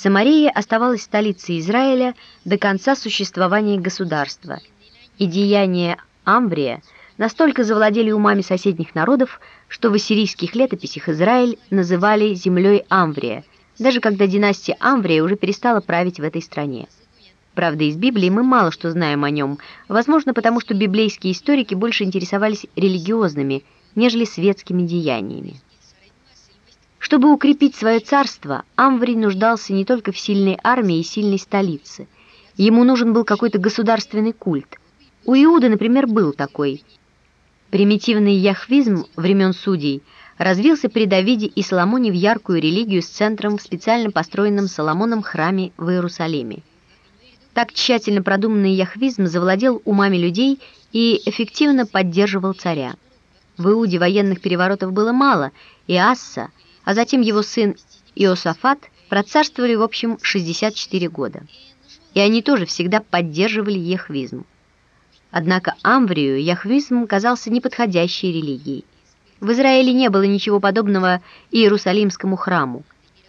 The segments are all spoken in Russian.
Самария оставалась столицей Израиля до конца существования государства, и деяния Амбрия настолько завладели умами соседних народов, что в ассирийских летописях Израиль называли землей Амврия, даже когда династия Амврия уже перестала править в этой стране. Правда, из Библии мы мало что знаем о нем, возможно, потому что библейские историки больше интересовались религиозными, нежели светскими деяниями. Чтобы укрепить свое царство, Амврий нуждался не только в сильной армии и сильной столице. Ему нужен был какой-то государственный культ. У Иуды, например, был такой. Примитивный яхвизм времен судей развился при Давиде и Соломоне в яркую религию с центром в специально построенном Соломоном храме в Иерусалиме. Так тщательно продуманный яхвизм завладел умами людей и эффективно поддерживал царя. В Иуде военных переворотов было мало, и Асса, а затем его сын Иосафат процарствовали в общем 64 года. И они тоже всегда поддерживали яхвизм. Однако Амврию яхвизм казался неподходящей религией. В Израиле не было ничего подобного Иерусалимскому храму.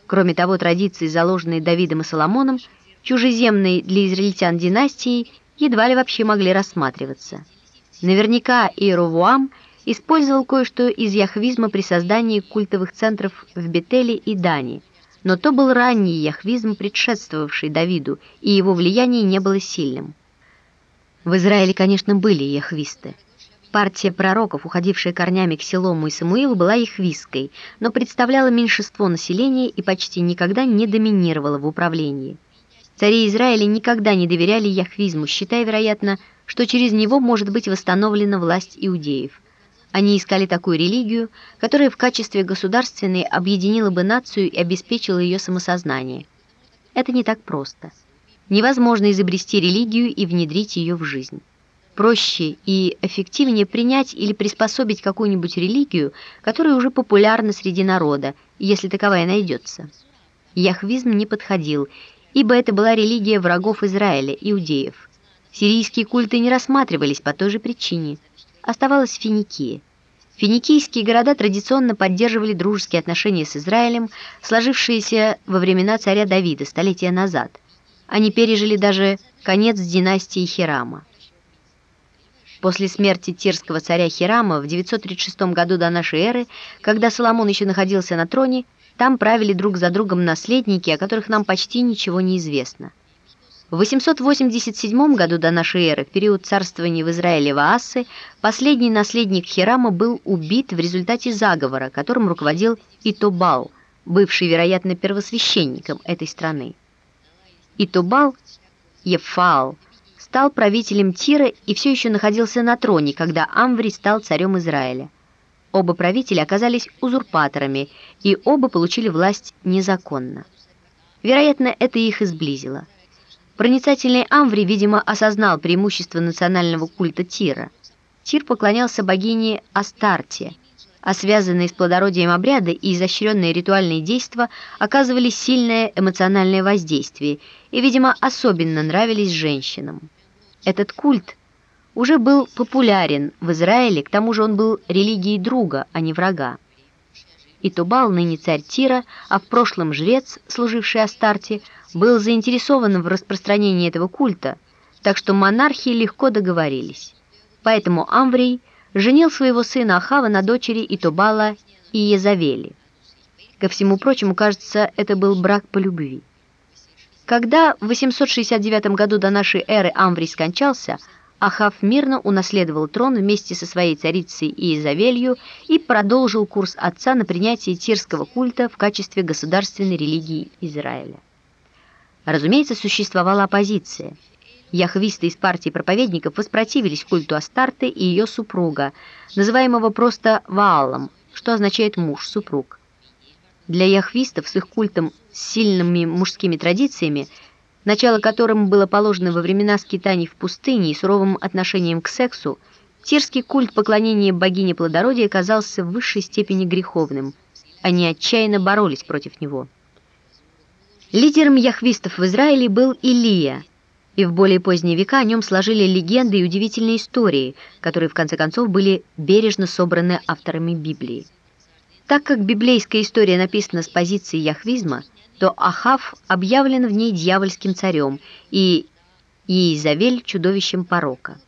Кроме того, традиции, заложенные Давидом и Соломоном, чужеземной для израильтян династией, едва ли вообще могли рассматриваться. Наверняка Иеровуам использовал кое-что из яхвизма при создании культовых центров в Бетеле и Дани, но то был ранний яхвизм, предшествовавший Давиду, и его влияние не было сильным. В Израиле, конечно, были яхвисты. Партия пророков, уходившая корнями к Селому и Самуилу, была яхвистской, но представляла меньшинство населения и почти никогда не доминировала в управлении. Цари Израиля никогда не доверяли яхвизму, считая, вероятно, что через него может быть восстановлена власть иудеев. Они искали такую религию, которая в качестве государственной объединила бы нацию и обеспечила ее самосознание. Это не так просто невозможно изобрести религию и внедрить ее в жизнь. Проще и эффективнее принять или приспособить какую-нибудь религию, которая уже популярна среди народа, если таковая найдется. Яхвизм не подходил, ибо это была религия врагов Израиля, иудеев. Сирийские культы не рассматривались по той же причине. Оставалась Финикия. Финикийские города традиционно поддерживали дружеские отношения с Израилем, сложившиеся во времена царя Давида столетия назад – они пережили даже конец династии Хирама. После смерти тирского царя Хирама в 936 году до нашей эры, когда Соломон еще находился на троне, там правили друг за другом наследники, о которых нам почти ничего не известно. В 887 году до нашей эры, в период царствования в Израиле Ваассы, последний наследник Хирама был убит в результате заговора, которым руководил Итобал, бывший, вероятно, первосвященником этой страны. И Тубал, Ефаал, стал правителем Тира и все еще находился на троне, когда Амври стал царем Израиля. Оба правителя оказались узурпаторами, и оба получили власть незаконно. Вероятно, это их изблизило. Проницательный Амври, видимо, осознал преимущество национального культа Тира. Тир поклонялся богине Астарте – а связанные с плодородием обряды и изощренные ритуальные действия оказывали сильное эмоциональное воздействие и, видимо, особенно нравились женщинам. Этот культ уже был популярен в Израиле, к тому же он был религией друга, а не врага. И Тубал, ныне царь Тира, а в прошлом жрец, служивший Астарте, был заинтересован в распространении этого культа, так что монархи легко договорились. Поэтому Амврий женил своего сына Ахава на дочери Итобала и Езавели. Ко всему прочему, кажется, это был брак по любви. Когда в 869 году до нашей эры Амврий скончался, Ахав мирно унаследовал трон вместе со своей царицей Иезавелью и продолжил курс отца на принятие тирского культа в качестве государственной религии Израиля. Разумеется, существовала оппозиция – Яхвисты из партии проповедников воспротивились культу Астарты и ее супруга, называемого просто Ваалом, что означает «муж-супруг». Для яхвистов с их культом с сильными мужскими традициями, начало которым было положено во времена скитаний в пустыне и суровым отношением к сексу, тирский культ поклонения богине плодородия казался в высшей степени греховным. Они отчаянно боролись против него. Лидером яхвистов в Израиле был Илия, и в более поздние века о нем сложили легенды и удивительные истории, которые в конце концов были бережно собраны авторами Библии. Так как библейская история написана с позиции яхвизма, то Ахав объявлен в ней дьявольским царем и Иезавель чудовищем порока.